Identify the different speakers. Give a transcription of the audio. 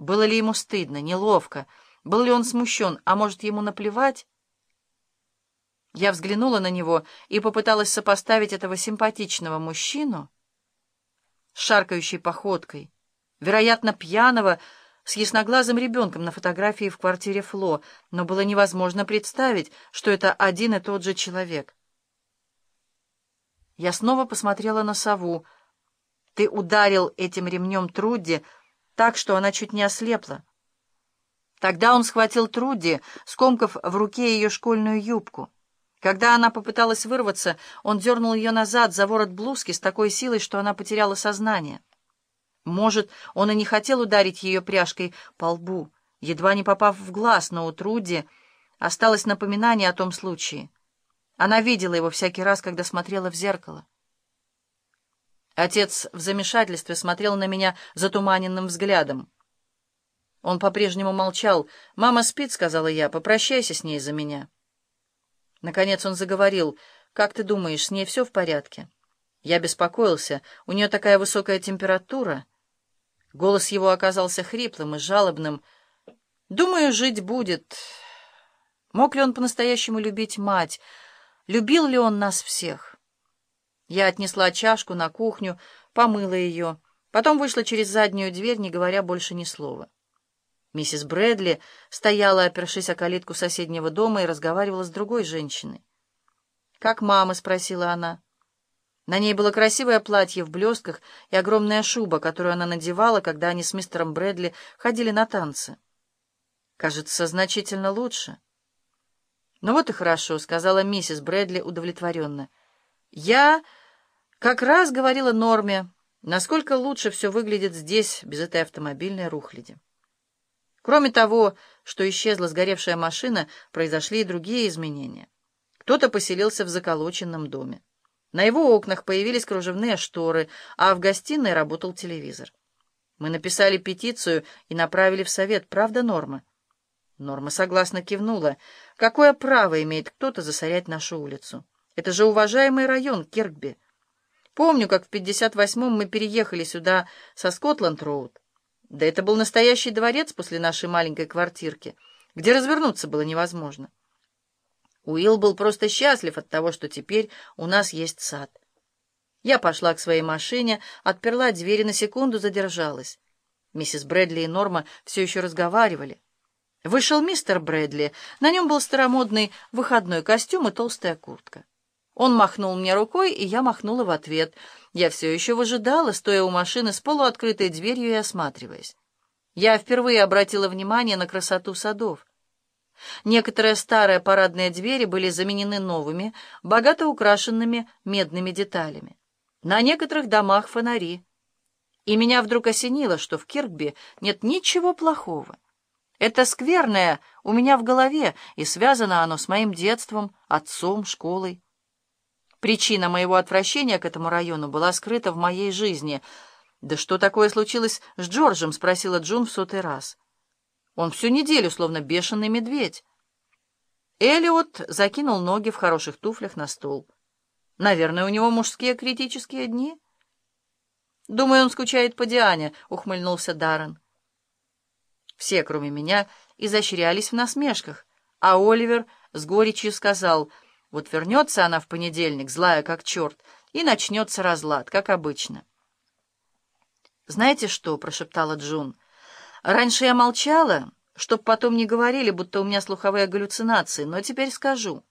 Speaker 1: Было ли ему стыдно, неловко? Был ли он смущен, а может, ему наплевать? Я взглянула на него и попыталась сопоставить этого симпатичного мужчину с шаркающей походкой, вероятно, пьяного, с ясноглазым ребенком на фотографии в квартире Фло, но было невозможно представить, что это один и тот же человек. Я снова посмотрела на сову. «Ты ударил этим ремнем Трудди так, что она чуть не ослепла». Тогда он схватил Трудди, скомкав в руке ее школьную юбку. Когда она попыталась вырваться, он дернул ее назад за ворот блузки с такой силой, что она потеряла сознание. Может, он и не хотел ударить ее пряжкой по лбу, едва не попав в глаз, но у Труди осталось напоминание о том случае. Она видела его всякий раз, когда смотрела в зеркало. Отец в замешательстве смотрел на меня затуманенным взглядом. Он по-прежнему молчал. «Мама спит», — сказала я, — «попрощайся с ней за меня». Наконец он заговорил. «Как ты думаешь, с ней все в порядке?» Я беспокоился. У нее такая высокая температура. Голос его оказался хриплым и жалобным. «Думаю, жить будет». Мог ли он по-настоящему любить мать? Любил ли он нас всех? Я отнесла чашку на кухню, помыла ее, потом вышла через заднюю дверь, не говоря больше ни слова. Миссис Брэдли стояла, опершись о калитку соседнего дома, и разговаривала с другой женщиной. «Как мама?» — спросила она. На ней было красивое платье в блестках и огромная шуба, которую она надевала, когда они с мистером Брэдли ходили на танцы. «Кажется, значительно лучше». «Ну вот и хорошо», — сказала миссис Брэдли удовлетворенно. «Я как раз говорила Норме, насколько лучше все выглядит здесь, без этой автомобильной рухляди». Кроме того, что исчезла сгоревшая машина, произошли и другие изменения. Кто-то поселился в заколоченном доме. На его окнах появились кружевные шторы, а в гостиной работал телевизор. Мы написали петицию и направили в совет. Правда, Норма? Норма согласно кивнула. Какое право имеет кто-то засорять нашу улицу? Это же уважаемый район Киркби. Помню, как в 58-м мы переехали сюда со Скотланд-Роуд. Да это был настоящий дворец после нашей маленькой квартирки, где развернуться было невозможно. Уилл был просто счастлив от того, что теперь у нас есть сад. Я пошла к своей машине, отперла дверь и на секунду задержалась. Миссис Брэдли и Норма все еще разговаривали. Вышел мистер Брэдли. На нем был старомодный выходной костюм и толстая куртка. Он махнул мне рукой, и я махнула в ответ. Я все еще выжидала, стоя у машины с полуоткрытой дверью и осматриваясь. Я впервые обратила внимание на красоту садов. Некоторые старые парадные двери были заменены новыми, богато украшенными медными деталями. На некоторых домах фонари. И меня вдруг осенило, что в Киркби нет ничего плохого. Это скверное у меня в голове, и связано оно с моим детством, отцом, школой. Причина моего отвращения к этому району была скрыта в моей жизни. «Да что такое случилось с Джорджем?» — спросила Джун в сотый раз. «Он всю неделю словно бешеный медведь». Элиот закинул ноги в хороших туфлях на стол. «Наверное, у него мужские критические дни?» «Думаю, он скучает по Диане», — ухмыльнулся Даррен. Все, кроме меня, изощрялись в насмешках, а Оливер с горечью сказал — вот вернется она в понедельник, злая как черт, и начнется разлад, как обычно. «Знаете что?» — прошептала Джун. «Раньше я молчала, чтоб потом не говорили, будто у меня слуховые галлюцинации, но теперь скажу».